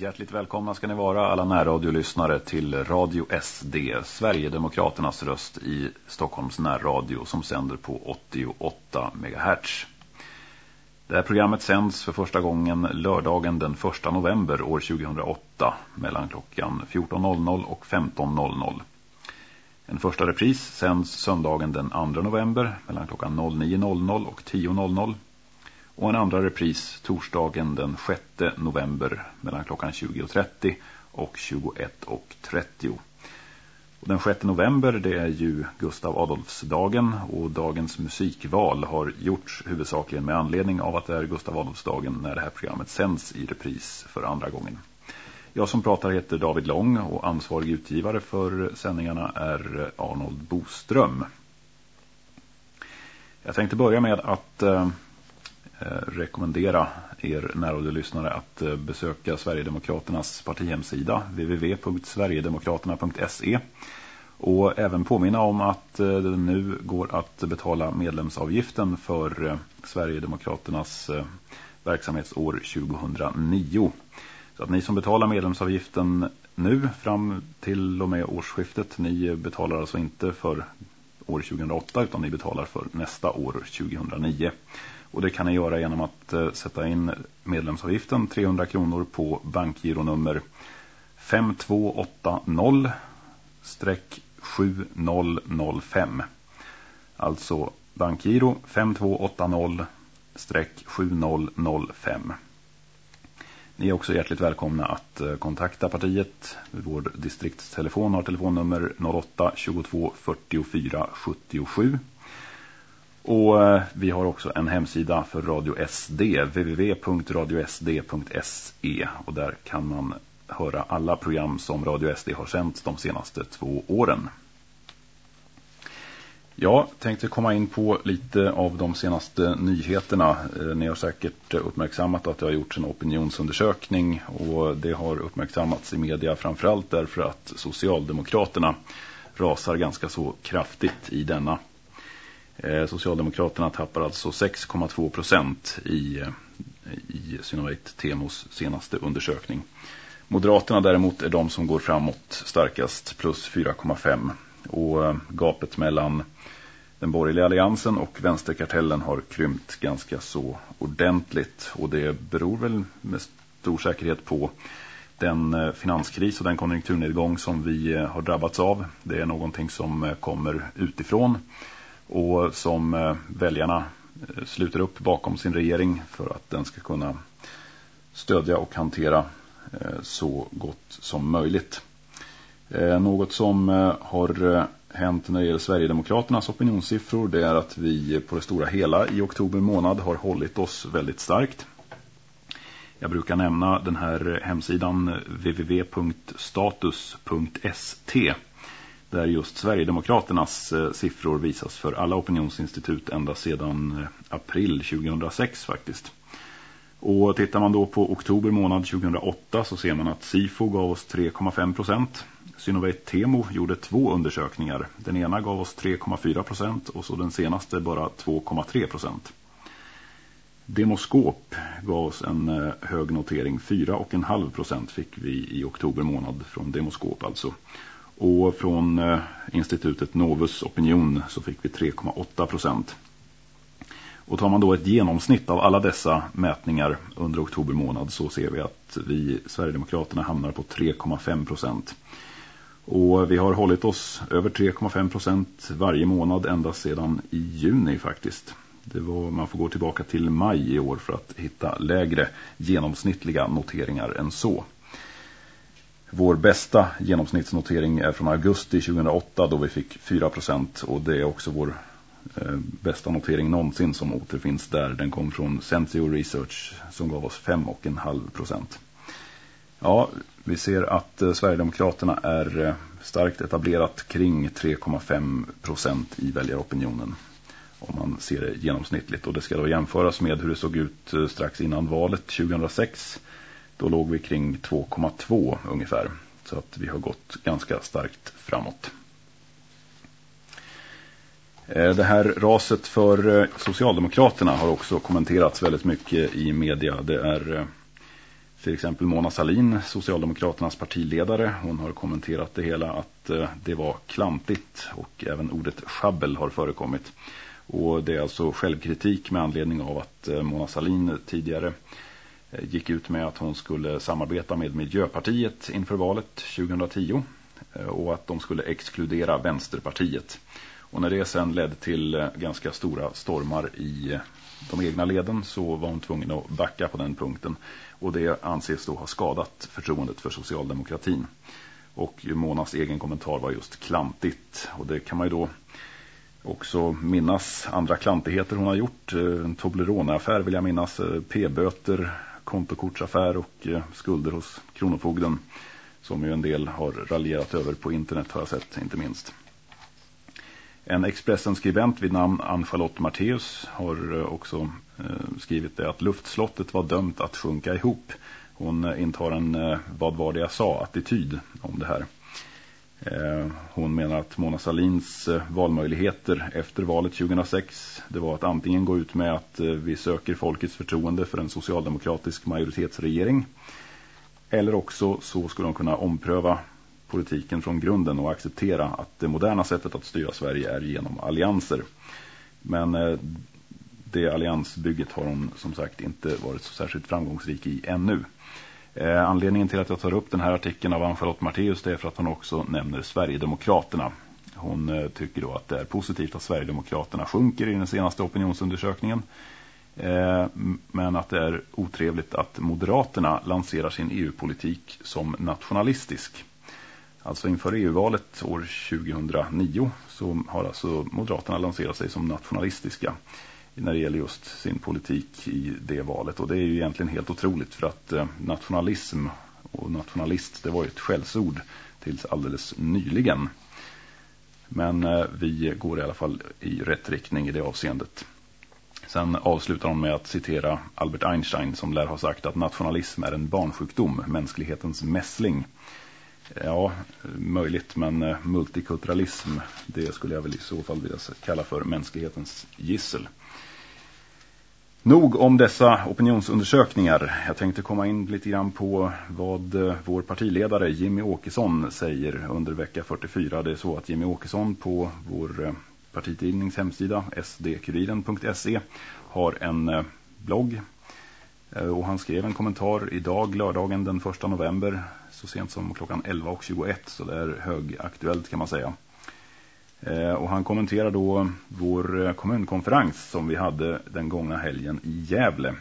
Hjärtligt välkomna ska ni vara alla närradiolyssnare till Radio SD, Sverigedemokraternas röst i Stockholms närradio som sänder på 88 MHz. Det här programmet sänds för första gången lördagen den 1 november år 2008 mellan klockan 14.00 och 15.00. En första repris sänds söndagen den 2 november mellan klockan 09.00 och 10.00 och en andra repris torsdagen den 6 november mellan klockan 20.30 och 21.30. Och den 6 november det är ju Gustav Adolfsdagen och dagens musikval har gjorts huvudsakligen med anledning av att det är Gustav Adolfsdagen när det här programmet sänds i repris för andra gången. Jag som pratar heter David Lång och ansvarig utgivare för sändningarna är Arnold Boström. Jag tänkte börja med att eh, Eh, rekommendera er närradiolyssnare att eh, besöka Sverigedemokraternas partihemsida www.sverigedemokraterna.se och även påminna om att eh, det nu går att betala medlemsavgiften för Sverigedemokraternas verksamhetsår 2009. Så att ni som betalar medlemsavgiften nu fram till och med årsskiftet, ni betalar alltså inte för år 2008 utan ni betalar för nästa år 2009. Och det kan ni göra genom att eh, sätta in medlemsavgiften 300 kronor på bankgironummer 5280-7005. Alltså bankgiro 5280-7005. Ni är också hjärtligt välkomna att eh, kontakta partiet. Vår distriktstelefon har telefonnummer 08 22 44 77. Och eh, vi har också en hemsida för Radio SD, www.radiosd.se och där kan man höra alla program som Radio SD har sänt de senaste två åren. Jag tänkte komma in på lite av de senaste nyheterna. Eh, ni har säkert uppmärksammat att det har gjorts en opinionsundersökning och det har uppmärksammats i media framförallt därför att Socialdemokraterna rasar ganska så kraftigt i denna Eh, Socialdemokraterna tappar alltså 6,2 procent i, i Synovate Temos senaste undersökning. Moderaterna däremot är de som går framåt starkast plus 4,5 och eh, gapet mellan den borgerliga alliansen och vänsterkartellen har krympt ganska så ordentligt och det beror väl med stor säkerhet på den eh, finanskris och den konjunkturnedgång som vi har drabbats av. Det är någonting som kommer utifrån och som eh, väljarna eh, sluter upp bakom sin regering för att den ska kunna stödja och hantera eh, så gott som möjligt. Något som har hänt när det gäller Sverigedemokraternas opinionssiffror det är att vi på det stora hela i oktober månad har hållit oss väldigt starkt. Jag brukar nämna den här hemsidan www.status.st där just Sverigedemokraternas eh, siffror visas för alla opinionsinstitut ända sedan eh, april 2006 faktiskt. Och tittar man då på oktober månad 2008 så ser man att SIFO gav oss 3,5 procent. Synovate Temo gjorde två undersökningar. Den ena gav oss 3,4 procent och så den senaste bara 2,3 procent. Demoskop gav oss en eh, hög notering. 4,5 procent fick vi i oktober månad från Demoskop alltså. Och från eh, institutet Novus Opinion så fick vi 3,8 procent. Och tar man då ett genomsnitt av alla dessa mätningar under oktober månad så ser vi att vi Sverigedemokraterna hamnar på 3,5 procent. Och vi har hållit oss över 3,5 procent varje månad ända sedan i juni faktiskt. Det var, man får gå tillbaka till maj i år för att hitta lägre genomsnittliga noteringar än så. Vår bästa genomsnittsnotering är från augusti 2008 då vi fick 4% och det är också vår eh, bästa notering någonsin som återfinns där. Den kom från Sensio Research som gav oss 5,5%. Ja, vi ser att eh, Sverigedemokraterna är eh, starkt etablerat kring 3,5% i väljaropinionen om man ser det genomsnittligt. Och det ska då jämföras med hur det såg ut eh, strax innan valet 2006 då låg vi kring 2,2 ungefär. Så att vi har gått ganska starkt framåt. Eh, det här raset för eh, Socialdemokraterna har också kommenterats väldigt mycket i media. Det är eh, Till exempel Mona Salin, Socialdemokraternas partiledare, hon har kommenterat det hela att det var klantigt och även ordet schabbel har förekommit. Och det är alltså självkritik med anledning av att Mona Salin tidigare Eh, gick ut med att hon skulle samarbeta med Miljöpartiet inför valet 2010 eh, och att de skulle exkludera Vänsterpartiet. Och när det sen ledde till eh, ganska stora stormar i de egna leden så var hon tvungen att backa på den punkten. Och det anses då ha skadat förtroendet för socialdemokratin. Och Monas egen kommentar var just klantigt. Och det kan man ju då också minnas andra klantigheter hon har gjort. En Toblerone-affär vill jag minnas. P-böter, kontokortsaffär och eh, skulder hos Kronofogden. Som ju en del har raljerat över på internet har jag sett, inte minst. En Expressen-skribent vid namn Ann-Charlotte Marteus har eh, också eh, skrivit det att luftslottet var dömt att sjunka ihop. Hon intar en vad var det jag sa-attityd om det här. Eh, hon menar att Mona Salins eh, valmöjligheter efter valet 2006 det var att antingen gå ut med att eh, vi söker folkets förtroende för en socialdemokratisk majoritetsregering eller också så skulle de kunna ompröva politiken från grunden och acceptera att det moderna sättet att styra Sverige är genom allianser. Men det alliansbygget har hon som sagt inte varit så särskilt framgångsrik i ännu. Eh, anledningen till att jag tar upp den här artikeln av Ann-Charlotte Matteus är för att hon också nämner Sverigedemokraterna. Hon eh, tycker då att det är positivt att Sverigedemokraterna sjunker i den senaste opinionsundersökningen. Eh, men att det är otrevligt att Moderaterna lanserar sin EU-politik som nationalistisk. Alltså inför EU-valet år 2009 så har alltså Moderaterna lanserat sig som nationalistiska när det gäller just sin politik i det valet. Och det är ju egentligen helt otroligt för att eh, nationalism och nationalist det var ju ett skällsord tills alldeles nyligen. Men eh, vi går i alla fall i rätt riktning i det avseendet. Sen avslutar hon med att citera Albert Einstein som lär ha sagt att nationalism är en barnsjukdom, mänsklighetens mässling. Ja, möjligt, men eh, multikulturalism, det skulle jag väl i så fall vilja kalla för mänsklighetens gissel. Nog om dessa opinionsundersökningar. Jag tänkte komma in lite grann på vad eh, vår partiledare Jimmy Åkesson säger under vecka 44. Det är så att Jimmy Åkesson på vår eh, partitidnings hemsida sdkuriren.se har en eh, blogg och han skrev en kommentar idag, lördagen den 1 november så sent som klockan 11.21 så det är högaktuellt kan man säga. Eh, och han kommenterar då vår eh, kommunkonferens som vi hade den gångna helgen i Gävle.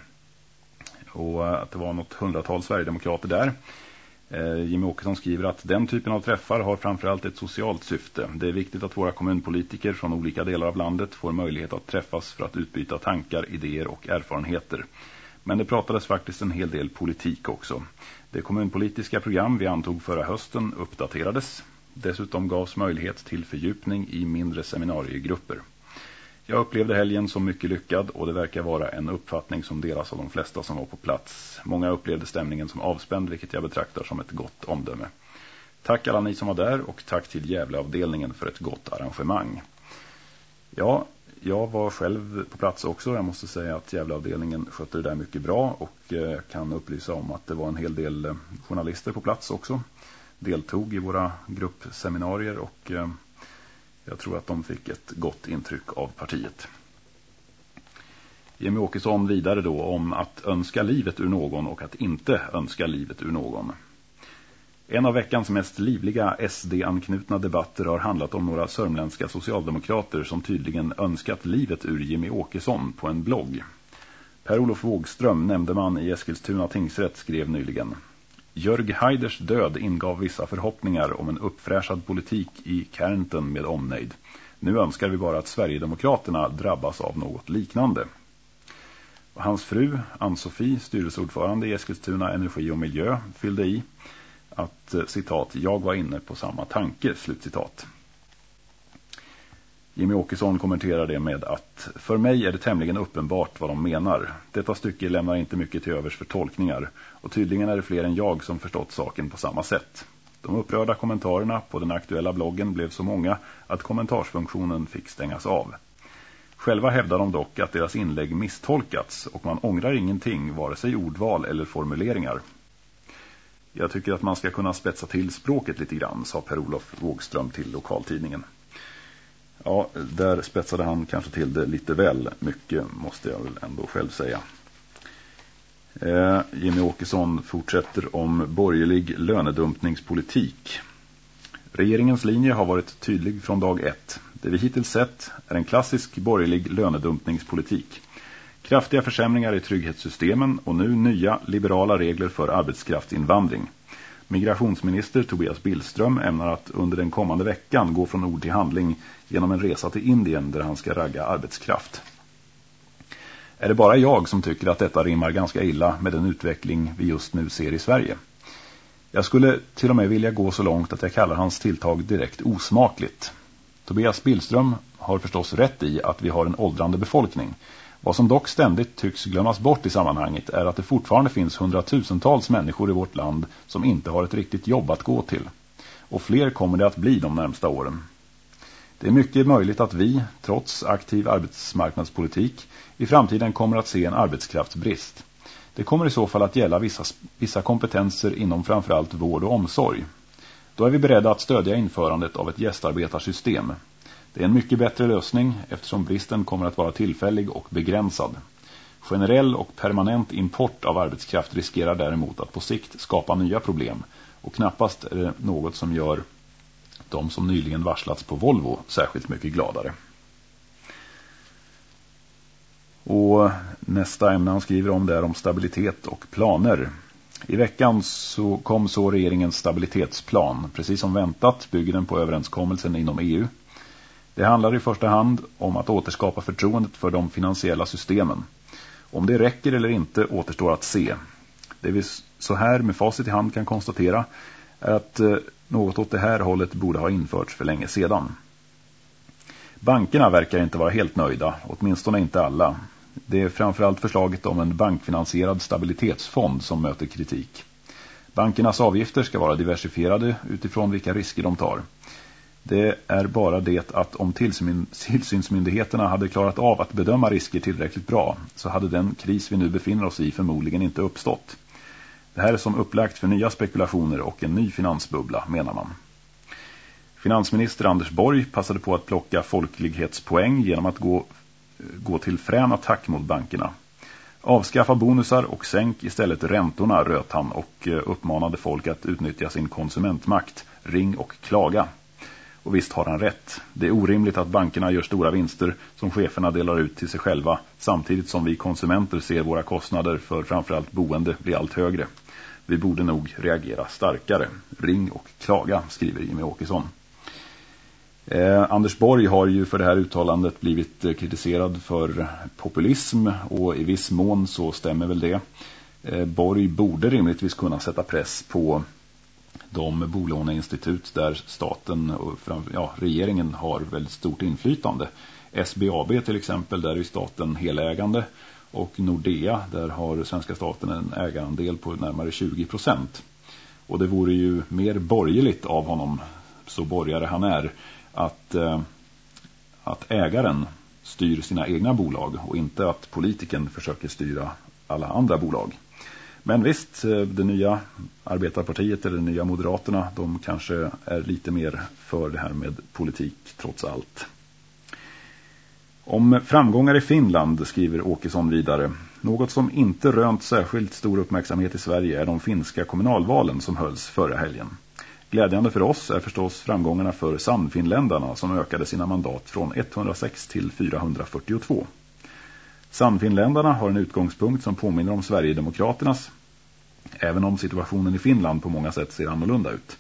Och eh, att det var något hundratal Sverigedemokrater där. Jimmy Åkesson skriver att den typen av träffar har framförallt ett socialt syfte. Det är viktigt att våra kommunpolitiker från olika delar av landet får möjlighet att träffas för att utbyta tankar, idéer och erfarenheter. Men det pratades faktiskt en hel del politik också. Det kommunpolitiska program vi antog förra hösten uppdaterades. Dessutom gavs möjlighet till fördjupning i mindre seminariegrupper. Jag upplevde helgen som mycket lyckad och det verkar vara en uppfattning som delas av de flesta som var på plats. Många upplevde stämningen som avspänd vilket jag betraktar som ett gott omdöme. Tack alla ni som var där och tack till Gävleavdelningen för ett gott arrangemang. Ja, jag var själv på plats också. Jag måste säga att Gävleavdelningen skötte det där mycket bra och eh, kan upplysa om att det var en hel del eh, journalister på plats också. Deltog i våra gruppseminarier och eh, jag tror att de fick ett gott intryck av partiet. Jimmy Åkesson vidare då om att önska livet ur någon och att inte önska livet ur någon. En av veckans mest livliga SD-anknutna debatter har handlat om några sörmländska socialdemokrater som tydligen önskat livet ur Jimmy Åkesson på en blogg. Per-Olof Wågström, nämndeman i Eskilstuna tingsrätt, skrev nyligen. Jörg Haiders död ingav vissa förhoppningar om en uppfräschad politik i Kärnten med omnejd. Nu önskar vi bara att Sverigedemokraterna drabbas av något liknande. Hans fru, Ann-Sofie, styrelseordförande i Eskilstuna Energi och Miljö, fyllde i att eh, citat, jag var inne på samma tanke, slutcitat. Jimmy Åkesson kommenterar det med att för mig är det tämligen uppenbart vad de menar. Detta stycke lämnar inte mycket till övers för tolkningar och tydligen är det fler än jag som förstått saken på samma sätt. De upprörda kommentarerna på den aktuella bloggen blev så många att kommentarsfunktionen fick stängas av. Själva hävdar de dock att deras inlägg misstolkats och man ångrar ingenting, vare sig ordval eller formuleringar. Jag tycker att man ska kunna spetsa till språket lite grann, sa Per-Olof Wågström till lokaltidningen. Ja, där spetsade han kanske till det lite väl mycket, måste jag väl ändå själv säga. Eh, Jimmy Åkesson fortsätter om borgerlig lönedumpningspolitik. Regeringens linje har varit tydlig från dag ett. Det vi hittills sett är en klassisk borgerlig lönedumpningspolitik. Kraftiga försämringar i trygghetssystemen och nu nya liberala regler för arbetskraftsinvandring. Migrationsminister Tobias Billström ämnar att under den kommande veckan gå från ord till handling genom en resa till Indien där han ska ragga arbetskraft. Är det bara jag som tycker att detta rimmar ganska illa med den utveckling vi just nu ser i Sverige? Jag skulle till och med vilja gå så långt att jag kallar hans tilltag direkt osmakligt. Tobias Billström har förstås rätt i att vi har en åldrande befolkning. Vad som dock ständigt tycks glömmas bort i sammanhanget är att det fortfarande finns hundratusentals människor i vårt land som inte har ett riktigt jobb att gå till. Och fler kommer det att bli de närmsta åren. Det är mycket möjligt att vi, trots aktiv arbetsmarknadspolitik, i framtiden kommer att se en arbetskraftsbrist. Det kommer i så fall att gälla vissa, vissa kompetenser inom framförallt vård och omsorg. Då är vi beredda att stödja införandet av ett gästarbetarsystem. Det är en mycket bättre lösning eftersom bristen kommer att vara tillfällig och begränsad. Generell och permanent import av arbetskraft riskerar däremot att på sikt skapa nya problem och knappast är det något som gör de som nyligen varslats på Volvo särskilt mycket gladare. Och nästa ämne han skriver om det är om stabilitet och planer. I veckan så kom så regeringens stabilitetsplan. Precis som väntat bygger den på överenskommelsen inom EU. Det handlar i första hand om att återskapa förtroendet för de finansiella systemen. Om det räcker eller inte återstår att se. Det vi så här med facit i hand kan konstatera är att eh, något åt det här hållet borde ha införts för länge sedan. Bankerna verkar inte vara helt nöjda, åtminstone inte alla. Det är framförallt förslaget om en bankfinansierad stabilitetsfond som möter kritik. Bankernas avgifter ska vara diversifierade utifrån vilka risker de tar. Det är bara det att om tillsynsmyndigheterna hade klarat av att bedöma risker tillräckligt bra så hade den kris vi nu befinner oss i förmodligen inte uppstått. Det här är som upplagt för nya spekulationer och en ny finansbubbla, menar man. Finansminister Anders Borg passade på att plocka folklighetspoäng genom att gå, gå till frän attack mot bankerna. Avskaffa bonusar och sänk istället räntorna, röt han och eh, uppmanade folk att utnyttja sin konsumentmakt. Ring och klaga. Och visst har han rätt. Det är orimligt att bankerna gör stora vinster som cheferna delar ut till sig själva samtidigt som vi konsumenter ser våra kostnader för framförallt boende bli allt högre. Vi borde nog reagera starkare. Ring och klaga, skriver Jimmy Åkesson. Eh, Anders Borg har ju för det här uttalandet blivit eh, kritiserad för populism och i viss mån så stämmer väl det. Eh, Borg borde rimligtvis kunna sätta press på de bolåneinstitut där staten och ja, regeringen har väldigt stort inflytande. SBAB till exempel, där är staten helägande och Nordea, där har svenska staten en ägarandel på närmare 20 procent. Och det vore ju mer borgerligt av honom, så borgare han är, att, eh, att ägaren styr sina egna bolag och inte att politiken försöker styra alla andra bolag. Men visst, eh, det nya arbetarpartiet eller det nya moderaterna, de kanske är lite mer för det här med politik trots allt. Om framgångar i Finland skriver Åkesson vidare. Något som inte rönt särskilt stor uppmärksamhet i Sverige är de finska kommunalvalen som hölls förra helgen. Glädjande för oss är förstås framgångarna för Sannfinländarna som ökade sina mandat från 106 till 442. Sannfinländarna har en utgångspunkt som påminner om Sverigedemokraternas, även om situationen i Finland på många sätt ser annorlunda ut.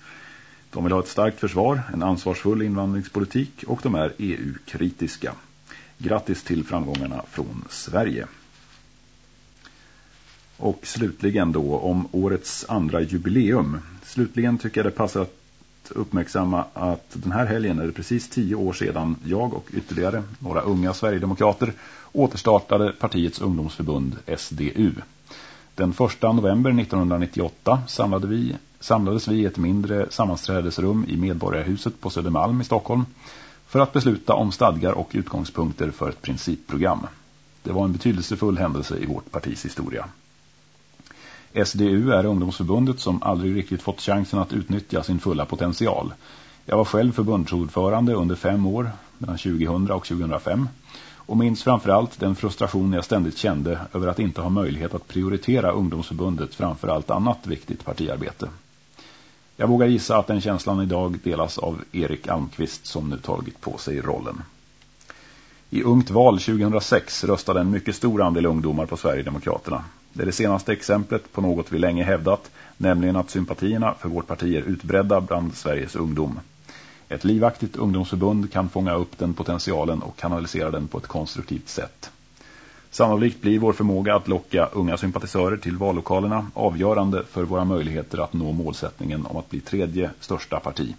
De vill ha ett starkt försvar, en ansvarsfull invandringspolitik och de är EU-kritiska. Grattis till framgångarna från Sverige. Och slutligen då om årets andra jubileum. Slutligen tycker jag det passar att uppmärksamma att den här helgen är det precis tio år sedan jag och ytterligare några unga Sverigedemokrater återstartade partiets ungdomsförbund SDU. Den 1 november 1998 samlade vi, samlades vi i ett mindre sammanträdesrum i Medborgarhuset på Södermalm i Stockholm för att besluta om stadgar och utgångspunkter för ett principprogram. Det var en betydelsefull händelse i vårt partis historia. SDU är ungdomsförbundet som aldrig riktigt fått chansen att utnyttja sin fulla potential. Jag var själv förbundsordförande under fem år, mellan 2000 och 2005 och minns framförallt den frustration jag ständigt kände över att inte ha möjlighet att prioritera ungdomsförbundet framför allt annat viktigt partiarbete. Jag vågar gissa att den känslan idag delas av Erik Almqvist som nu tagit på sig rollen. I Ungt val 2006 röstade en mycket stor andel ungdomar på Sverigedemokraterna. Det är det senaste exemplet på något vi länge hävdat, nämligen att sympatierna för vårt parti är utbredda bland Sveriges ungdom. Ett livaktigt ungdomsförbund kan fånga upp den potentialen och kanalisera den på ett konstruktivt sätt. Sannolikt blir vår förmåga att locka unga sympatisörer till vallokalerna avgörande för våra möjligheter att nå målsättningen om att bli tredje största parti.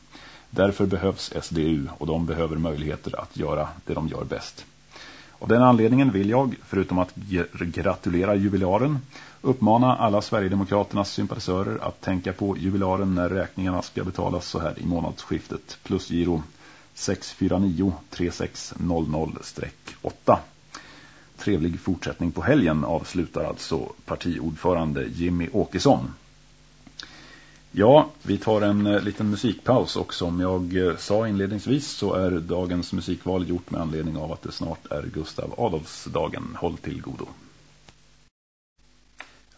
Därför behövs SDU och de behöver möjligheter att göra det de gör bäst. Av den anledningen vill jag, förutom att gratulera jubilaren, uppmana alla Sverigedemokraternas sympatisörer att tänka på jubilaren när räkningarna ska betalas så här i månadsskiftet. Plusgiro 649 3600-8. Trevlig fortsättning på helgen avslutar alltså partiordförande Jimmy Åkesson. Ja, vi tar en eh, liten musikpaus och som jag eh, sa inledningsvis så är dagens musikval gjort med anledning av att det snart är Gustav Adolfsdagen. Håll till godo.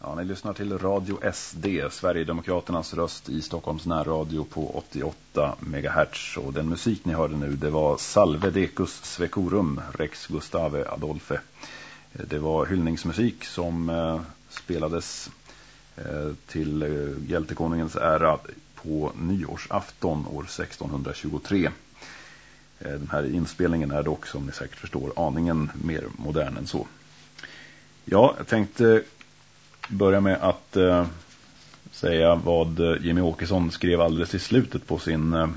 Ja, ni lyssnar till Radio SD, Sverigedemokraternas röst i Stockholms närradio på 88 MHz. Och den musik ni hörde nu, det var Salve Decus Svecorum, Rex Gustave Adolfe. Eh, det var hyllningsmusik som spelades Eh, till eh, hjältekonungens ära på nyårsafton år 1623. Eh, den här inspelningen är dock, som ni säkert förstår, aningen mer modern än så. Ja, jag tänkte börja med att säga vad Jimmy Åkesson skrev alldeles i slutet på sin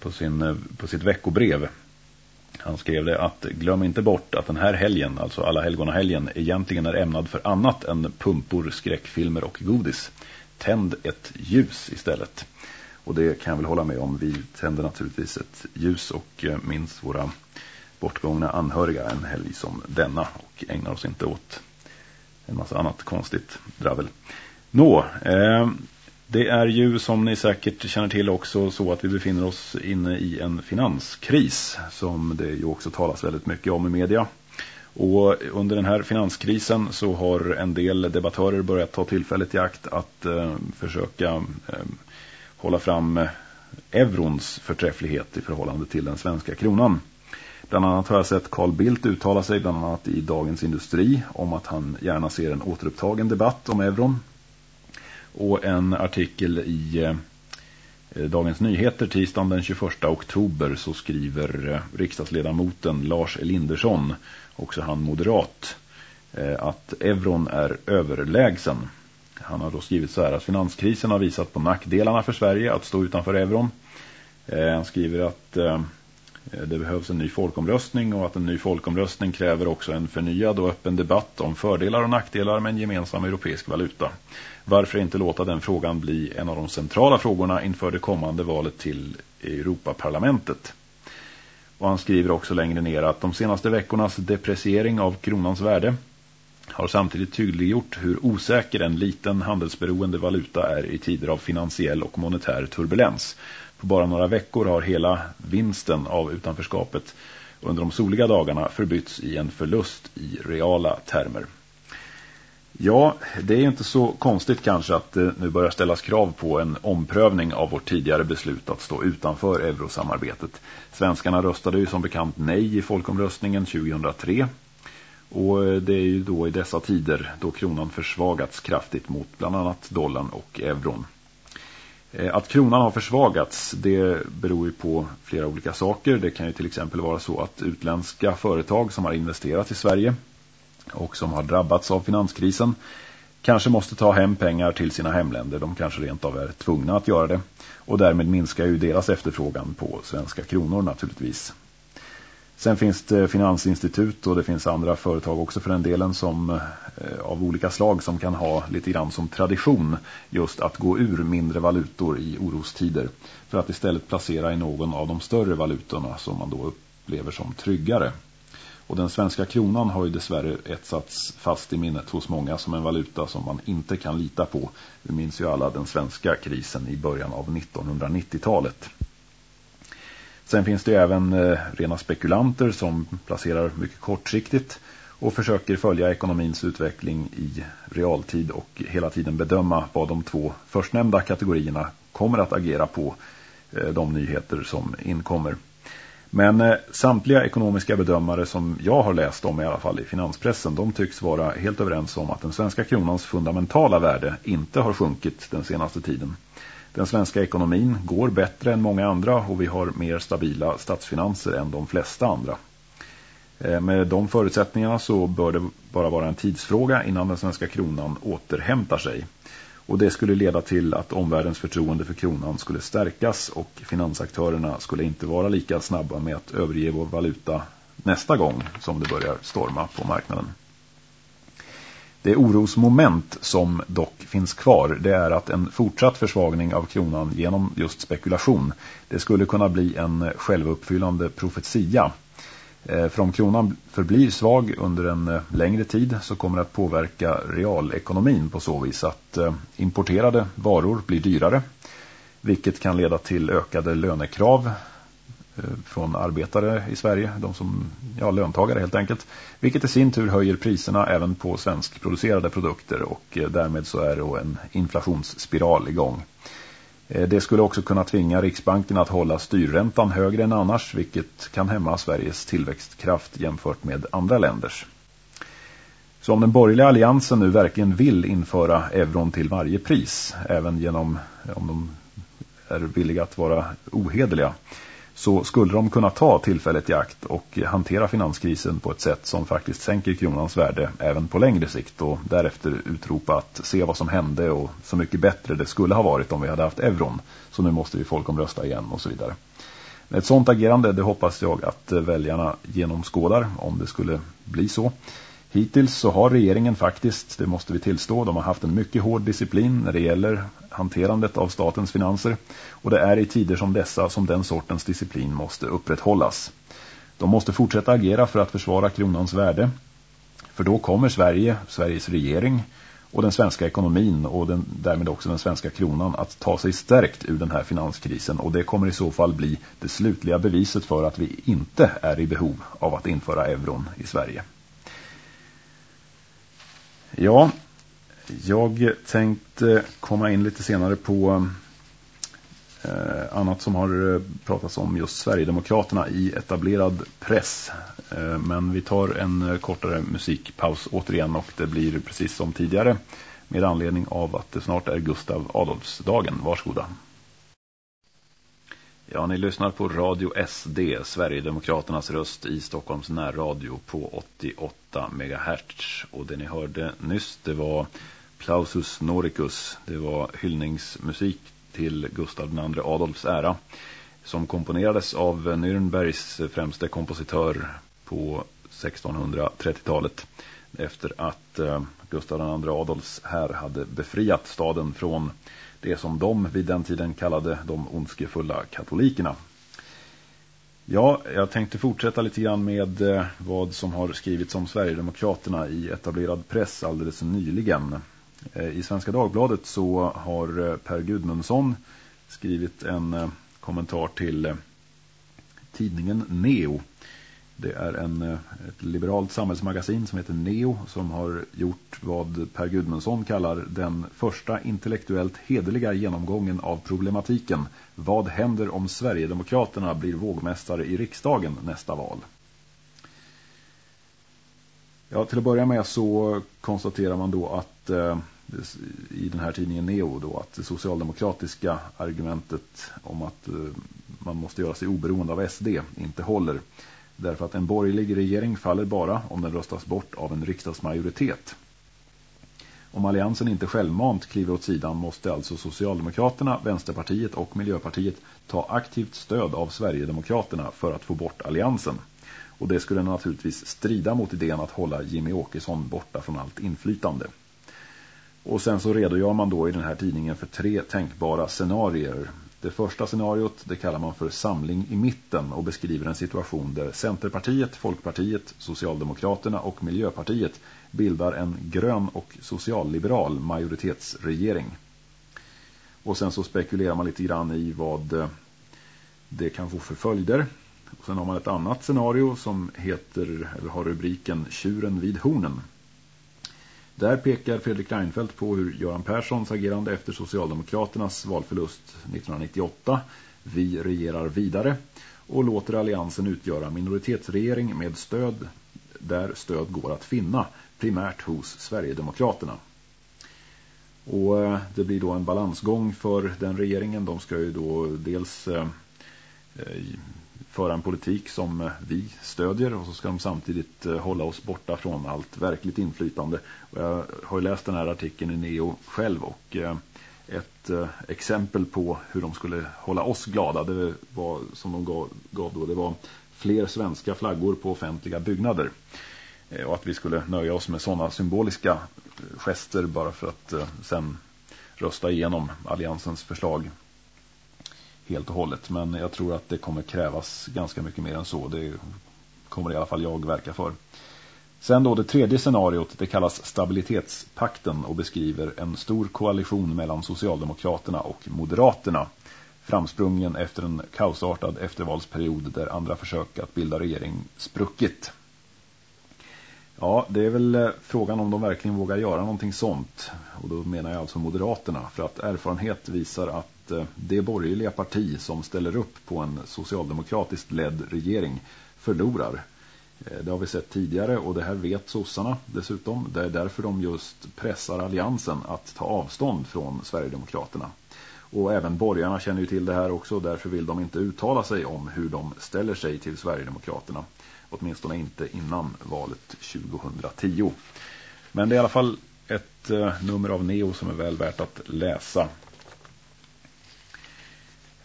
på, sin, på sitt veckobrev. Han skrev det att glöm inte bort att den här helgen, alltså alla helgona helgen, egentligen är ämnad för annat än pumpor, skräckfilmer och godis. Tänd ett ljus istället. Och det kan jag väl hålla med om. Vi tänder naturligtvis ett ljus och eh, minns våra bortgångna anhöriga en helg som denna och ägnar oss inte åt en massa annat konstigt dravel. Nå, eh, det är ju som ni säkert känner till också så att vi befinner oss inne i en finanskris som det ju också talas väldigt mycket om i media. Och under den här finanskrisen så har en del debattörer börjat ta tillfället i akt att eh, försöka eh, hålla fram eh, eurons förträfflighet i förhållande till den svenska kronan. Bland annat har jag sett Carl Bildt uttala sig bland annat i Dagens Industri om att han gärna ser en återupptagen debatt om euron. Och en artikel i eh, Dagens Nyheter tisdagen den 21 oktober så skriver eh, riksdagsledamoten Lars Elindersson, också han moderat, eh, att euron är överlägsen. Han har då skrivit så här att finanskrisen har visat på nackdelarna för Sverige att stå utanför euron. Han skriver att det behövs en ny folkomröstning och att en ny folkomröstning kräver också en förnyad och öppen debatt om fördelar och nackdelar med en gemensam europeisk valuta. Varför inte låta den frågan bli en av de centrala frågorna inför det kommande valet till Europaparlamentet? Och han skriver också längre ner att de senaste veckornas depreciering av kronans värde har samtidigt tydliggjort hur osäker en liten handelsberoende valuta är i tider av finansiell och monetär turbulens. På bara några veckor har hela vinsten av utanförskapet under de soliga dagarna förbytts i en förlust i reala termer. Ja, det är inte så konstigt kanske att det nu börjar ställas krav på en omprövning av vårt tidigare beslut att stå utanför eurosamarbetet. Svenskarna röstade ju som bekant nej i folkomröstningen 2003 och eh, det är ju då i dessa tider då kronan försvagats kraftigt mot bland annat dollarn och euron. Eh, att kronan har försvagats det beror ju på flera olika saker. Det kan ju till exempel vara så att utländska företag som har investerat i Sverige och som har drabbats av finanskrisen kanske måste ta hem pengar till sina hemländer. De kanske rent av är tvungna att göra det. Och därmed minskar ju deras efterfrågan på svenska kronor naturligtvis. Sen finns det finansinstitut och det finns andra företag också för den delen som eh, av olika slag som kan ha lite grann som tradition just att gå ur mindre valutor i orostider för att istället placera i någon av de större valutorna som man då upplever som tryggare. Och den svenska kronan har ju dessvärre etsats fast i minnet hos många som en valuta som man inte kan lita på. Vi minns ju alla den svenska krisen i början av 1990-talet. Sen finns det även eh, rena spekulanter som placerar mycket kortsiktigt och försöker följa ekonomins utveckling i realtid och hela tiden bedöma vad de två förstnämnda kategorierna kommer att agera på eh, de nyheter som inkommer. Men eh, samtliga ekonomiska bedömare som jag har läst om i alla fall i finanspressen de tycks vara helt överens om att den svenska kronans fundamentala värde inte har sjunkit den senaste tiden. Den svenska ekonomin går bättre än många andra och vi har mer stabila statsfinanser än de flesta andra. Eh, med de förutsättningarna så bör det bara vara en tidsfråga innan den svenska kronan återhämtar sig. Och det skulle leda till att omvärldens förtroende för kronan skulle stärkas och finansaktörerna skulle inte vara lika snabba med att överge vår valuta nästa gång som det börjar storma på marknaden. Det orosmoment som dock finns kvar det är att en fortsatt försvagning av kronan genom just spekulation det skulle kunna bli en självuppfyllande profetia Eh, för om kronan förblir svag under en eh, längre tid så kommer det att påverka realekonomin på så vis att eh, importerade varor blir dyrare. Vilket kan leda till ökade lönekrav från arbetare i Sverige, de som, ja, löntagare helt enkelt. Vilket i sin tur höjer priserna även på svenskproducerade produkter och därmed så är det en inflationsspiral igång. Eh, det skulle också kunna tvinga Riksbanken att hålla styrräntan högre än annars vilket kan hämma Sveriges tillväxtkraft jämfört med andra länders. Så om den borgerliga alliansen nu verkligen vill införa euron till varje pris, även genom om de är villiga att vara ohederliga, så skulle de kunna ta tillfället i akt och hantera finanskrisen på ett sätt som faktiskt sänker kronans värde även på längre sikt och därefter utropa att se vad som hände och så mycket bättre det skulle ha varit om vi hade haft euron. Så nu måste vi folkomrösta igen och så vidare. Ett sånt agerande det hoppas jag att väljarna genomskådar om det skulle bli så. Hittills så har regeringen faktiskt, det måste vi tillstå, de har haft en mycket hård disciplin när det gäller hanterandet av statens finanser och det är i tider som dessa som den sortens disciplin måste upprätthållas. De måste fortsätta agera för att försvara kronans värde för då kommer Sverige, Sveriges regering och den svenska ekonomin och den, därmed också den svenska kronan att ta sig stärkt ur den här finanskrisen och det kommer i så fall bli det slutliga beviset för att vi inte är i behov av att införa euron i Sverige. Ja, jag tänkte komma in lite senare på eh, annat som har eh, pratats om just Sverigedemokraterna i etablerad press. Eh, men vi tar en eh, kortare musikpaus återigen och det blir precis som tidigare med anledning av att det snart är Gustav Adolfsdagen. Varsågoda. Ja, ni lyssnar på Radio SD, Sverigedemokraternas röst i Stockholms närradio på 88 MHz. Och det ni hörde nyss, det var Plausus Noricus. Det var hyllningsmusik till Gustav II Adolfs ära som komponerades av Nürnbergs främste kompositör på 1630-talet efter att eh, Gustav II Adolfs här hade befriat staden från det som de vid den tiden kallade de ondskefulla katolikerna. Ja, jag tänkte fortsätta lite grann med eh, vad som har skrivits om Sverigedemokraterna i etablerad press alldeles nyligen. Eh, I Svenska Dagbladet så har eh, Per Gudmundsson skrivit en eh, kommentar till tidningen Neo det är en, ett liberalt samhällsmagasin som heter Neo som har gjort vad Per Gudmundsson kallar den första intellektuellt hederliga genomgången av problematiken. Vad händer om Sverigedemokraterna blir vågmästare i riksdagen nästa val? Ja, till att börja med så konstaterar man då att eh, i den här tidningen Neo då att det socialdemokratiska argumentet om att eh, man måste göra sig oberoende av SD inte håller. Därför att en borgerlig regering faller bara om den röstas bort av en riksdagsmajoritet. Om alliansen inte självmant kliver åt sidan måste alltså Socialdemokraterna, Vänsterpartiet och Miljöpartiet ta aktivt stöd av Sverigedemokraterna för att få bort alliansen. Och det skulle naturligtvis strida mot idén att hålla Jimmy Åkesson borta från allt inflytande. Och sen så redogör man då i den här tidningen för tre tänkbara scenarier Det första scenariot det kallar man för samling i mitten och beskriver en situation där Centerpartiet, Folkpartiet, Socialdemokraterna och Miljöpartiet bildar en grön och socialliberal majoritetsregering. Och sen så spekulerar man lite grann i vad eh, det kan få för följder. Och sen har man ett annat scenario som heter, eller har rubriken Tjuren vid hornen. Där pekar Fredrik Reinfeldt på hur Göran Perssons agerande efter Socialdemokraternas valförlust 1998 Vi regerar vidare och låter alliansen utgöra minoritetsregering med stöd där stöd går att finna, primärt hos Sverigedemokraterna. Och eh, det blir då en balansgång för den regeringen. De ska ju då dels eh, eh, föra en politik som eh, vi stödjer och så ska de samtidigt eh, hålla oss borta från allt verkligt inflytande. Och jag har ju läst den här artikeln i Neo själv och eh, ett exempel på hur de skulle hålla oss glada det var som de gav, gav då det var fler svenska flaggor på offentliga byggnader. Och att vi skulle nöja oss med sådana symboliska gester bara för att sen rösta igenom alliansens förslag helt och hållet. Men jag tror att det kommer krävas ganska mycket mer än så. Det kommer i alla fall jag verka för. Sen då det tredje scenariot, det kallas stabilitetspakten och beskriver en stor koalition mellan Socialdemokraterna och Moderaterna. Framsprungen efter en kaosartad eftervalsperiod där andra försök att bilda regering spruckit. Ja, det är väl eh, frågan om de verkligen vågar göra någonting sånt. Och då menar jag alltså Moderaterna. För att erfarenhet visar att Eh, det borgerliga parti som ställer upp på en socialdemokratiskt ledd regering förlorar. Eh, det har vi sett tidigare och det här vet sossarna dessutom. Det är därför de just pressar alliansen att ta avstånd från Sverigedemokraterna. Och även borgarna känner ju till det här också. Därför vill de inte uttala sig om hur de ställer sig till Sverigedemokraterna. Åtminstone inte innan valet 2010. Men det är i alla fall ett eh, nummer av Neo som är väl värt att läsa.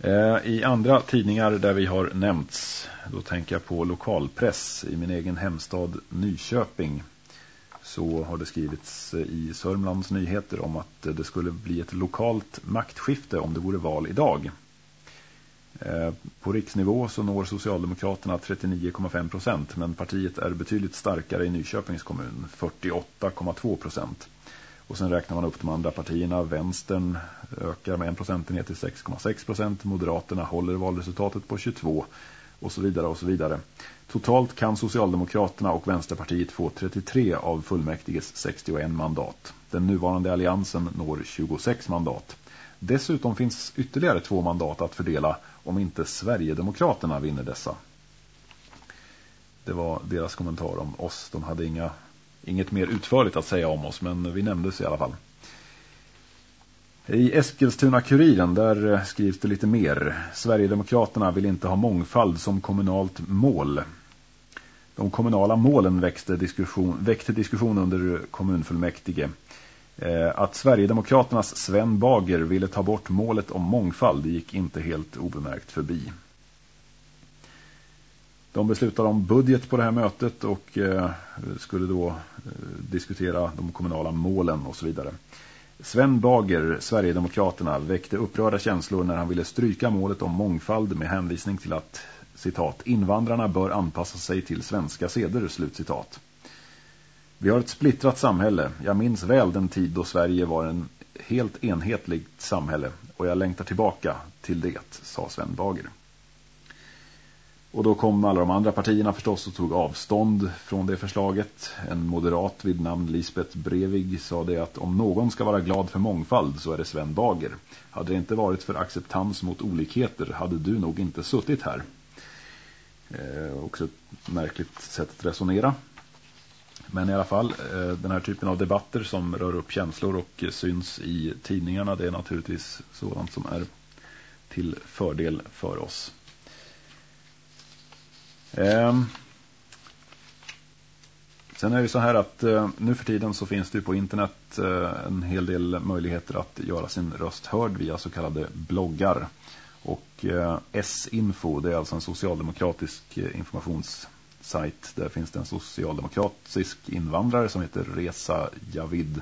Eh, I andra tidningar där vi har nämnts, då tänker jag på lokalpress i min egen hemstad Nyköping. Så har det skrivits eh, i Sörmlands nyheter om att eh, det skulle bli ett lokalt maktskifte om det vore val idag. På riksnivå så når Socialdemokraterna 39,5 procent men partiet är betydligt starkare i Nyköpings kommun, 48,2 procent. Och sen räknar man upp de andra partierna. Vänstern ökar med en procentenhet till 6,6 procent. Moderaterna håller valresultatet på 22 och så vidare och så vidare. Totalt kan Socialdemokraterna och Vänsterpartiet få 33 av fullmäktiges 61 mandat. Den nuvarande alliansen når 26 mandat. Dessutom finns ytterligare två mandat att fördela om inte Sverigedemokraterna vinner dessa. Det var deras kommentar om oss. De hade inga, inget mer utförligt att säga om oss, men vi nämndes i alla fall. I Eskilstuna-kuriren där eh, skrivs det lite mer. Sverigedemokraterna vill inte ha mångfald som kommunalt mål. De kommunala målen växte diskussion, väckte diskussion under kommunfullmäktige. Eh, att Sverigedemokraternas Sven Bager ville ta bort målet om mångfald gick inte helt obemärkt förbi. De beslutade om budget på det här mötet och eh, skulle då eh, diskutera de kommunala målen och så vidare. Sven Bager, Sverigedemokraterna, väckte upprörda känslor när han ville stryka målet om mångfald med hänvisning till att, citat, invandrarna bör anpassa sig till svenska seder, slutcitat. Vi har ett splittrat samhälle. Jag minns väl den tid då Sverige var en helt enhetligt samhälle och jag längtar tillbaka till det, sa Sven Bager. Och då kom alla de andra partierna förstås och tog avstånd från det förslaget. En moderat vid namn Lisbeth Brevig sa det att om någon ska vara glad för mångfald så är det Sven Bager. Hade det inte varit för acceptans mot olikheter hade du nog inte suttit här. Eh, också ett märkligt sätt att resonera. Men i alla fall, eh, den här typen av debatter som rör upp känslor och syns i tidningarna, det är naturligtvis sådant som är till fördel för oss. Ehm. Sen är det så här att eh, nu för tiden så finns det på internet eh, en hel del möjligheter att göra sin röst hörd via så kallade bloggar. Och eh, S-info, det är alltså en socialdemokratisk eh, informationssajt. Där finns det en socialdemokratisk invandrare som heter Resa Javid.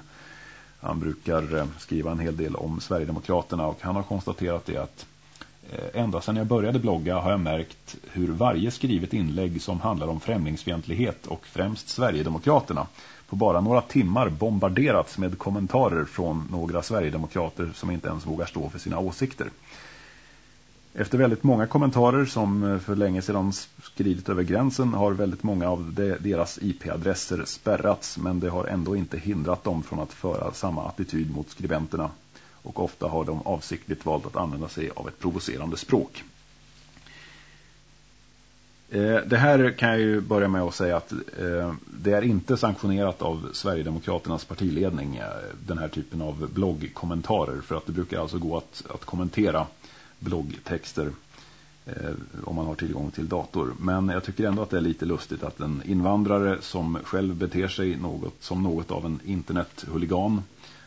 Han brukar eh, skriva en hel del om Sverigedemokraterna och han har konstaterat det att Eh, ända sedan jag började blogga har jag märkt hur varje skrivet inlägg som handlar om främlingsfientlighet och främst Sverigedemokraterna på bara några timmar bombarderats med kommentarer från några Sverigedemokrater som inte ens vågar stå för sina åsikter. Efter väldigt många kommentarer som eh, för länge sedan skridit över gränsen har väldigt många av deras IP-adresser spärrats men det har ändå inte hindrat dem från att föra samma attityd mot skribenterna och ofta har de avsiktligt valt att använda sig av ett provocerande språk. Eh, det här kan jag ju börja med att säga att eh, det är inte sanktionerat av Sverigedemokraternas partiledning eh, den här typen av bloggkommentarer för att det brukar alltså gå att, att kommentera bloggtexter om man har tillgång till dator. Men jag tycker ändå att det är lite lustigt att en invandrare som själv beter sig något som något av en internethuligan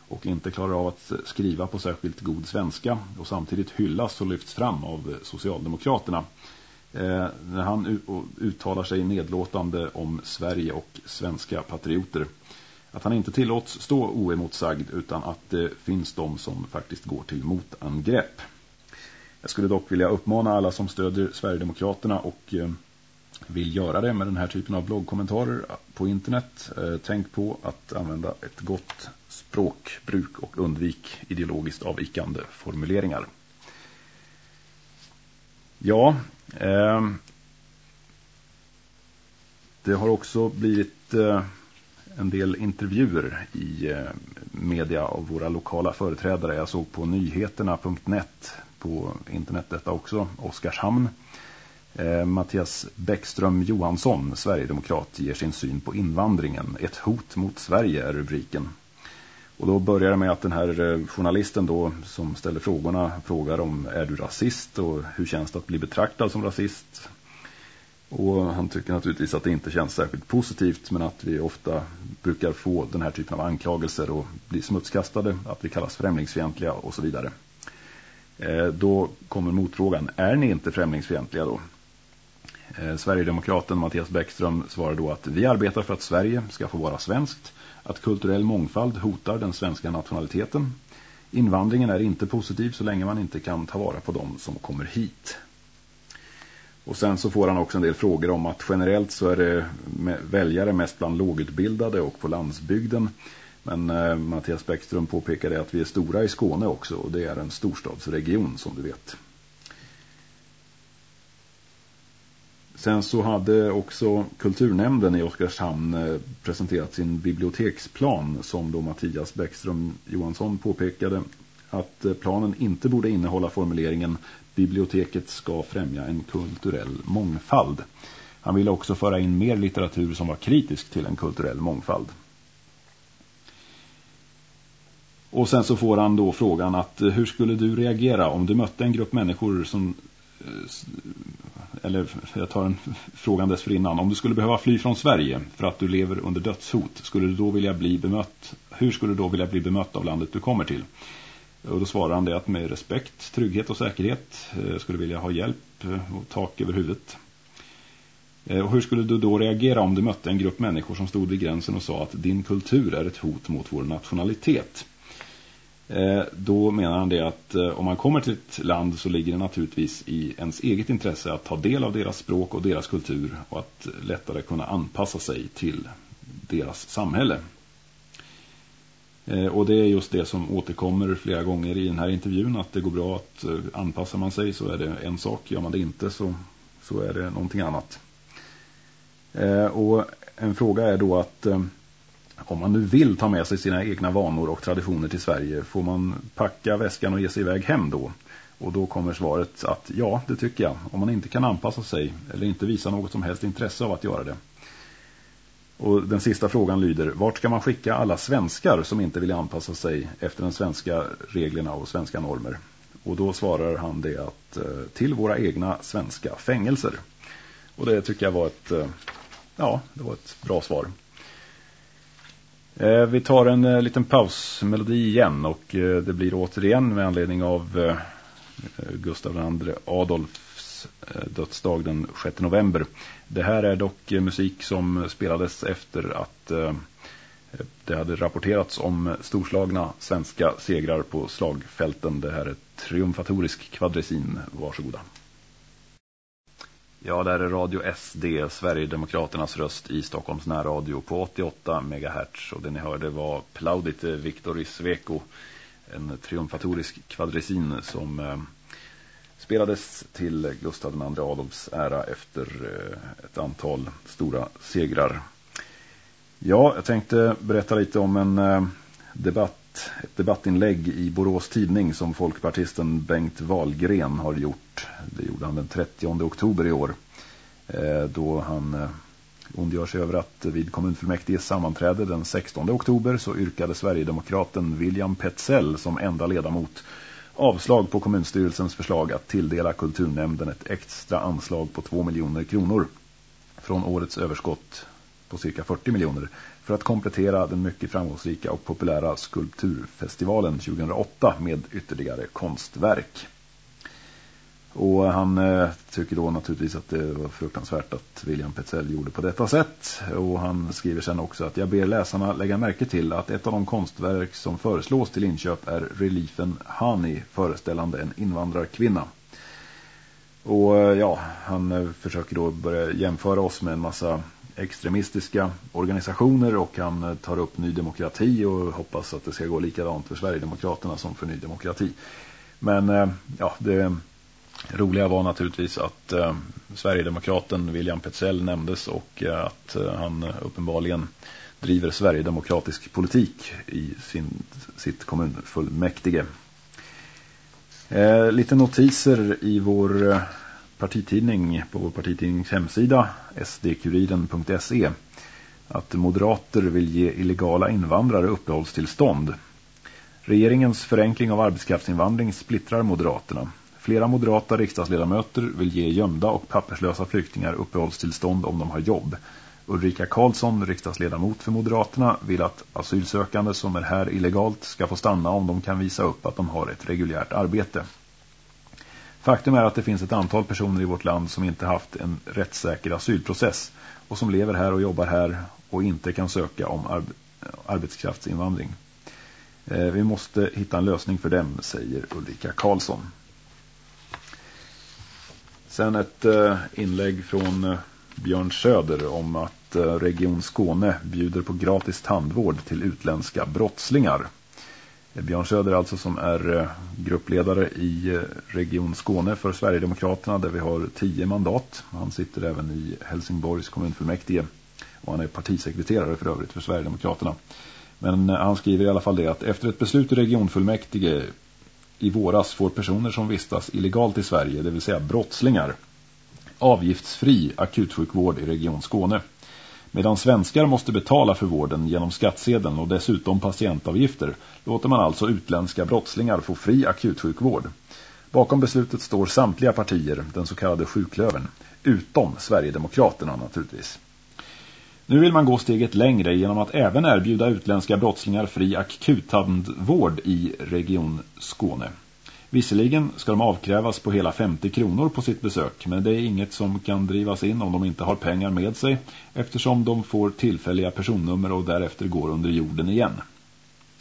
och inte klarar av att skriva på särskilt god svenska och samtidigt hyllas och lyfts fram av Socialdemokraterna. Eh, när han uttalar sig nedlåtande om Sverige och svenska patrioter. Att han inte tillåts stå oemotsagd utan att det finns de som faktiskt går till motangrepp. Jag skulle dock vilja uppmana alla som stödjer Sverigedemokraterna och eh, vill göra det med den här typen av bloggkommentarer på internet. Eh, tänk på att använda ett gott språkbruk och undvik ideologiskt avvikande formuleringar. Ja, eh, det har också blivit eh, en del intervjuer i eh, media av våra lokala företrädare. Jag såg på nyheterna.net på internet detta också, Oskarshamn. Eh, Mattias Bäckström Johansson, Sverigedemokrat, ger sin syn på invandringen. Ett hot mot Sverige är rubriken. Och då börjar det med att den här eh, journalisten då som ställer frågorna frågar om är du rasist och hur känns det att bli betraktad som rasist? Och han tycker naturligtvis att det inte känns särskilt positivt men att vi ofta brukar få den här typen av anklagelser och bli smutskastade, att vi kallas främlingsfientliga och så vidare. Eh, då kommer motfrågan, är ni inte främlingsfientliga då? Eh, Sverigedemokraten Mattias Bäckström svarar då att vi arbetar för att Sverige ska få vara svenskt att kulturell mångfald hotar den svenska nationaliteten. Invandringen är inte positiv så länge man inte kan ta vara på dem som kommer hit. Och sen så får han också en del frågor om att generellt så är det väljare mest bland lågutbildade och på landsbygden. Men eh, Mattias Bäckström påpekade att vi är stora i Skåne också och det är en storstadsregion som du vet. Sen så hade också kulturnämnden i Oskarshamn eh, presenterat sin biblioteksplan som då Mattias Bäckström Johansson påpekade att eh, planen inte borde innehålla formuleringen biblioteket ska främja en kulturell mångfald. Han ville också föra in mer litteratur som var kritisk till en kulturell mångfald. Och sen så får han då frågan att eh, hur skulle du reagera om du mötte en grupp människor som eller jag tar en frågan dessförinnan. Om du skulle behöva fly från Sverige för att du lever under dödshot, skulle du då vilja bli bemött? Hur skulle du då vilja bli bemött av landet du kommer till? Och då svarar han det att med respekt, trygghet och säkerhet eh, skulle vilja ha hjälp eh, och tak över huvudet. Eh, och hur skulle du då reagera om du mötte en grupp människor som stod vid gränsen och sa att din kultur är ett hot mot vår nationalitet? Eh, då menar han det att eh, om man kommer till ett land så ligger det naturligtvis i ens eget intresse att ta del av deras språk och deras kultur och att lättare kunna anpassa sig till deras samhälle. Eh, och det är just det som återkommer flera gånger i den här intervjun att det går bra att anpassar man sig så är det en sak, gör man det inte så, så är det någonting annat. Och en fråga är då att om man nu vill ta med sig sina egna vanor och traditioner till Sverige får man packa väskan och ge sig iväg hem då. Och då kommer svaret att ja, det tycker jag. Om man inte kan anpassa sig eller inte visa något som helst intresse av att göra det. Och den sista frågan lyder, vart ska man skicka alla svenskar som inte vill anpassa sig efter de svenska reglerna och svenska normer? Och då svarar han det att eh, till våra egna svenska fängelser. Och det tycker jag var ett, eh, ja, det var ett bra svar. Eh, vi tar en eh, liten pausmelodi igen och eh, det blir återigen med anledning av eh, eh, Gustav II Adolfs eh, dödsdag den 6 november. Det här är dock musik som spelades efter att det hade rapporterats om storslagna svenska segrar på slagfälten. Det här är triumfatorisk kvadresin. Varsågoda. Ja, där är Radio SD, Sverigedemokraternas röst i Stockholms närradio på 88 MHz. Och det ni hörde var Plaudite eh, Victoris Sveko, en triumfatorisk kvadresin som eh, spelades till Gustav II Adolfs ära efter eh, ett antal stora segrar. Ja, jag tänkte berätta lite om en eh, debatt, ett debattinlägg i Borås tidning som folkpartisten Bengt Wahlgren har gjort. Det gjorde han den 30 oktober i år. Eh, då han eh, ondgör sig över att vid kommunfullmäktiges sammanträde den 16 oktober så yrkade Sverigedemokraten William Petzell som enda ledamot avslag på kommunstyrelsens förslag att tilldela kulturnämnden ett extra anslag på 2 miljoner kronor från årets överskott på cirka 40 miljoner för att komplettera den mycket framgångsrika och populära skulpturfestivalen 2008 med ytterligare konstverk. Och han eh, tycker då naturligtvis att det var fruktansvärt att William Petzell gjorde på detta sätt. Och han skriver sen också att jag ber läsarna lägga märke till att ett av de konstverk som föreslås till inköp är reliefen Hani föreställande en invandrarkvinna. Och eh, ja, han eh, försöker då börja jämföra oss med en massa extremistiska organisationer och han eh, tar upp Ny Demokrati och hoppas att det ska gå likadant för Sverigedemokraterna som för Ny Demokrati. Men ja, det roliga var naturligtvis att eh, Sverigedemokraten William Petzell nämndes och eh, att eh, han uppenbarligen driver Sverigedemokratisk politik i sin, sitt kommunfullmäktige. Eh, lite notiser i vår eh, partitidning på vår partitidnings hemsida sdkuriren.se att moderater vill ge illegala invandrare uppehållstillstånd. Regeringens förenkling av arbetskraftsinvandring splittrar moderaterna. Flera moderata riksdagsledamöter vill ge gömda och papperslösa flyktingar uppehållstillstånd om de har jobb. Ulrika Karlsson, riksdagsledamot för Moderaterna, vill att asylsökande som är här illegalt ska få stanna om de kan visa upp att de har ett reguljärt arbete. Faktum är att det finns ett antal personer i vårt land som inte haft en rättssäker asylprocess och som lever här och jobbar här och inte kan söka om arb arbetskraftsinvandring. Eh, vi måste hitta en lösning för dem, säger Ulrika Karlsson. Sen ett eh, inlägg från eh, Björn Söder om att eh, Region Skåne bjuder på gratis tandvård till utländska brottslingar. Björn Söder alltså som är gruppledare i Region Skåne för Sverigedemokraterna där vi har tio mandat. Han sitter även i Helsingborgs kommunfullmäktige och han är partisekreterare för övrigt för Sverigedemokraterna. Men han skriver i alla fall det att efter ett beslut i regionfullmäktige i våras får personer som vistas illegalt i Sverige, det vill säga brottslingar, avgiftsfri akutsjukvård i Region Skåne. Medan svenskar måste betala för vården genom skattsedeln och dessutom patientavgifter låter man alltså utländska brottslingar få fri akutsjukvård. Bakom beslutet står samtliga partier, den så kallade sjuklöven, utom Sverigedemokraterna naturligtvis. Nu vill man gå steget längre genom att även erbjuda utländska brottslingar fri akuttandvård i Region Skåne. Visserligen ska de avkrävas på hela 50 kronor på sitt besök men det är inget som kan drivas in om de inte har pengar med sig eftersom de får tillfälliga personnummer och därefter går under jorden igen.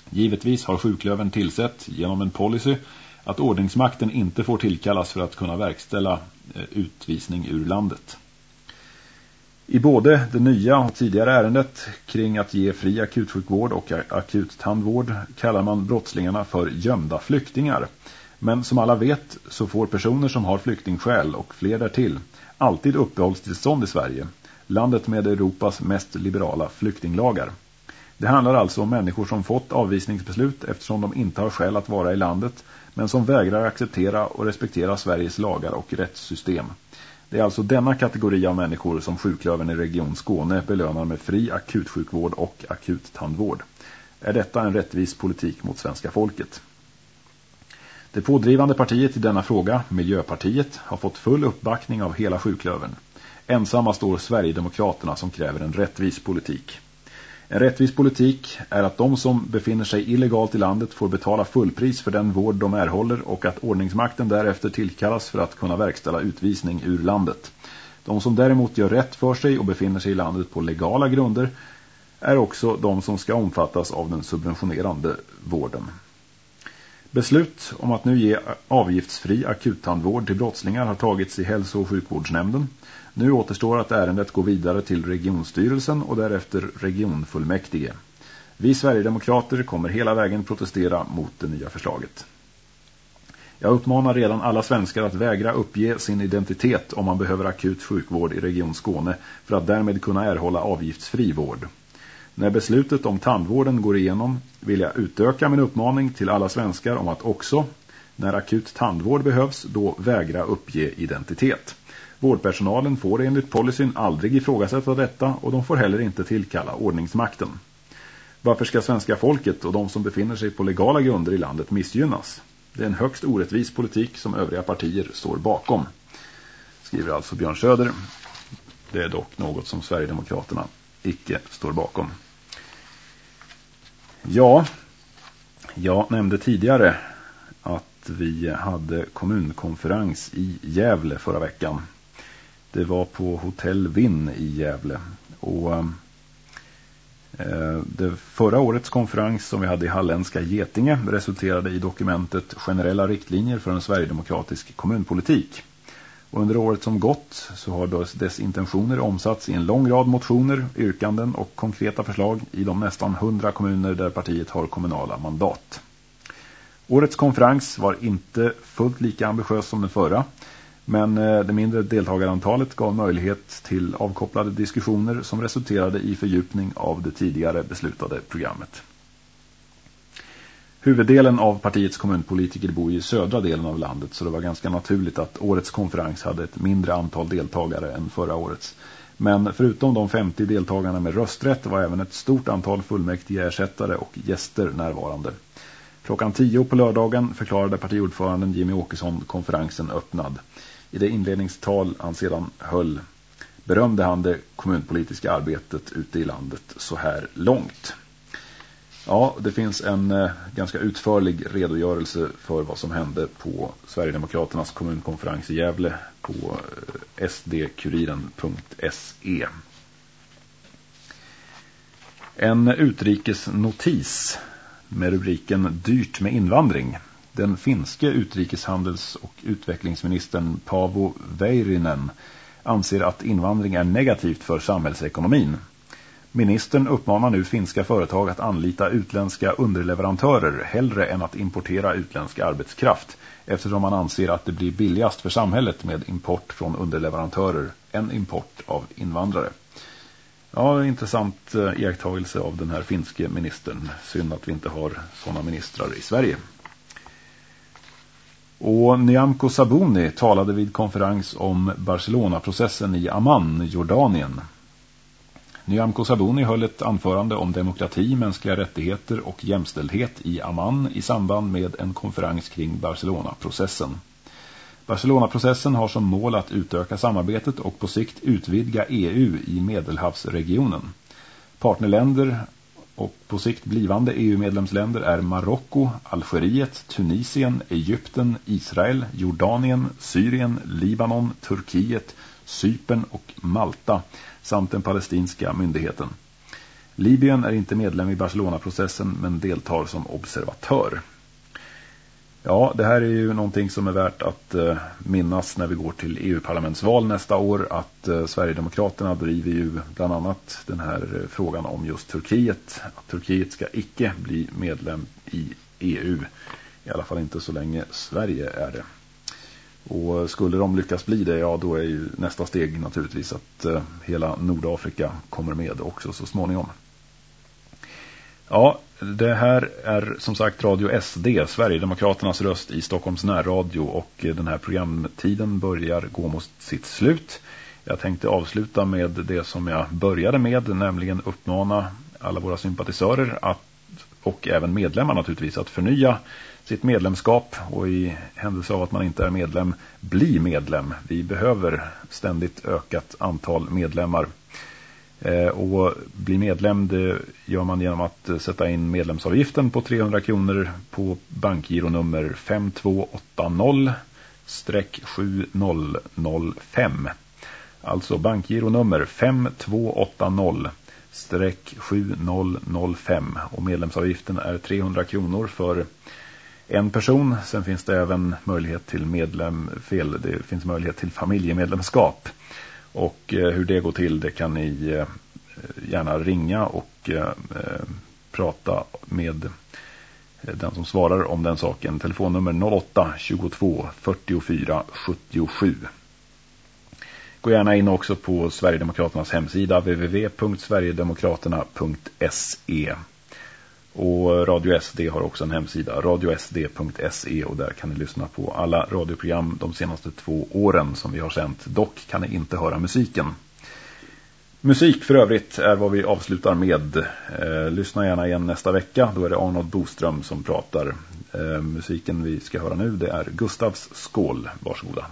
Givetvis har sjuklöven tillsett genom en policy att ordningsmakten inte får tillkallas för att kunna verkställa eh, utvisning ur landet. I både det nya och tidigare ärendet kring att ge fri akutsjukvård och akuttandvård kallar man brottslingarna för gömda flyktingar. Men som alla vet så får personer som har flyktingskäl och fler därtill alltid uppehållstillstånd i Sverige, landet med Europas mest liberala flyktinglagar. Det handlar alltså om människor som fått avvisningsbeslut eftersom de inte har skäl att vara i landet men som vägrar acceptera och respektera Sveriges lagar och rättssystem. Det är alltså denna kategori av människor som sjuklöven i Region Skåne belönar med fri akutsjukvård och akuttandvård. Är detta en rättvis politik mot svenska folket? Det pådrivande partiet i denna fråga, Miljöpartiet, har fått full uppbackning av hela sjuklöven. Ensamma står Sverigedemokraterna som kräver en rättvis politik. En rättvis politik är att de som befinner sig illegalt i landet får betala fullpris för den vård de erhåller och att ordningsmakten därefter tillkallas för att kunna verkställa utvisning ur landet. De som däremot gör rätt för sig och befinner sig i landet på legala grunder är också de som ska omfattas av den subventionerande vården. Beslut om att nu ge avgiftsfri akuttandvård till brottslingar har tagits i hälso- och sjukvårdsnämnden. Nu återstår att ärendet går vidare till regionstyrelsen och därefter regionfullmäktige. Vi Sverigedemokrater kommer hela vägen protestera mot det nya förslaget. Jag uppmanar redan alla svenskar att vägra uppge sin identitet om man behöver akut sjukvård i Region Skåne för att därmed kunna erhålla avgiftsfri vård. När beslutet om tandvården går igenom vill jag utöka min uppmaning till alla svenskar om att också, när akut tandvård behövs, då vägra uppge identitet. Vårdpersonalen får enligt policyn aldrig ifrågasätta detta och de får heller inte tillkalla ordningsmakten. Varför ska svenska folket och de som befinner sig på legala grunder i landet missgynnas? Det är en högst orättvis politik som övriga partier står bakom. Skriver alltså Björn Söder. Det är dock något som Sverigedemokraterna icke står bakom. Ja, jag nämnde tidigare att vi hade kommunkonferens i Gävle förra veckan. Det var på Hotell Vinn i Gävle. Och eh, eh, det förra årets konferens som vi hade i Halländska Getinge resulterade i dokumentet Generella riktlinjer för en sverigedemokratisk kommunpolitik. Och under året som gått så har dess intentioner omsatts i en lång rad motioner, yrkanden och konkreta förslag i de nästan hundra kommuner där partiet har kommunala mandat. Årets konferens var inte fullt lika ambitiös som den förra, men eh, det mindre deltagarantalet gav möjlighet till avkopplade diskussioner som resulterade i fördjupning av det tidigare beslutade programmet. Huvuddelen av partiets kommunpolitiker bor i södra delen av landet så det var ganska naturligt att årets konferens hade ett mindre antal deltagare än förra årets. Men förutom de 50 deltagarna med rösträtt var även ett stort antal fullmäktige ersättare och gäster närvarande. Klockan 10 på lördagen förklarade partiordföranden Jimmy Åkesson konferensen öppnad. I det inledningstal han sedan höll berömde han det kommunpolitiska arbetet ute i landet så här långt. Ja, det finns en eh, ganska utförlig redogörelse för vad som hände på Sverigedemokraternas kommunkonferens i Gävle på eh, sdkuriren.se. En utrikesnotis med rubriken Dyrt med invandring. Den finske utrikeshandels- och utvecklingsministern Paavo Väyrynen anser att invandring är negativt för samhällsekonomin. Ministern uppmanar nu finska företag att anlita utländska underleverantörer hellre än att importera utländsk arbetskraft eftersom man anser att det blir billigast för samhället med import från underleverantörer än import av invandrare. Ja, intressant eh, iakttagelse av den här finske ministern. Synd att vi inte har sådana ministrar i Sverige. Och Nyamko Sabuni talade vid konferens om Barcelona-processen i Amman, Jordanien. Nyamko Sabuni höll ett anförande om demokrati, mänskliga rättigheter och jämställdhet i Amman i samband med en konferens kring Barcelona-processen. Barcelona-processen har som mål att utöka samarbetet och på sikt utvidga EU i Medelhavsregionen. Partnerländer och på sikt blivande EU-medlemsländer är Marocko, Algeriet, Tunisien, Egypten, Israel, Jordanien, Syrien, Libanon, Turkiet, Cypern och Malta samt den palestinska myndigheten. Libyen är inte medlem i Barcelona-processen men deltar som observatör. Ja, det här är ju någonting som är värt att eh, minnas när vi går till EU-parlamentsval nästa år. Att eh, Sverigedemokraterna driver ju bland annat den här eh, frågan om just Turkiet. Att Turkiet ska icke bli medlem i EU. I alla fall inte så länge Sverige är det. Och skulle de lyckas bli det, ja då är ju nästa steg naturligtvis att eh, hela Nordafrika kommer med också så småningom. Ja, det här är som sagt Radio SD, Sverigedemokraternas röst i Stockholms närradio och eh, den här programtiden börjar gå mot sitt slut. Jag tänkte avsluta med det som jag började med, nämligen uppmana alla våra sympatisörer att, och även medlemmar naturligtvis att förnya sitt medlemskap och i händelse av att man inte är medlem, bli medlem. Vi behöver ständigt ökat antal medlemmar. Eh, och bli medlem det gör man genom att eh, sätta in medlemsavgiften på 300 kronor på bankgironummer 5280-7005. Alltså bankgironummer 5280 7005 och medlemsavgiften är 300 kronor för en person. Sen finns det även möjlighet till medlem, fel, det finns möjlighet till familjemedlemskap. Och eh, hur det går till det kan ni eh, gärna ringa och eh, prata med den som svarar om den saken. Telefonnummer 08 22 44 77. Gå gärna in också på Sverigedemokraternas hemsida www.sverigedemokraterna.se och Radio SD har också en hemsida, radiosd.se och där kan ni lyssna på alla radioprogram de senaste två åren som vi har sänt. Dock kan ni inte höra musiken. Musik för övrigt är vad vi avslutar med. Eh, lyssna gärna igen nästa vecka, då är det Arnold Boström som pratar. Eh, musiken vi ska höra nu det är Gustavs skål, varsågoda.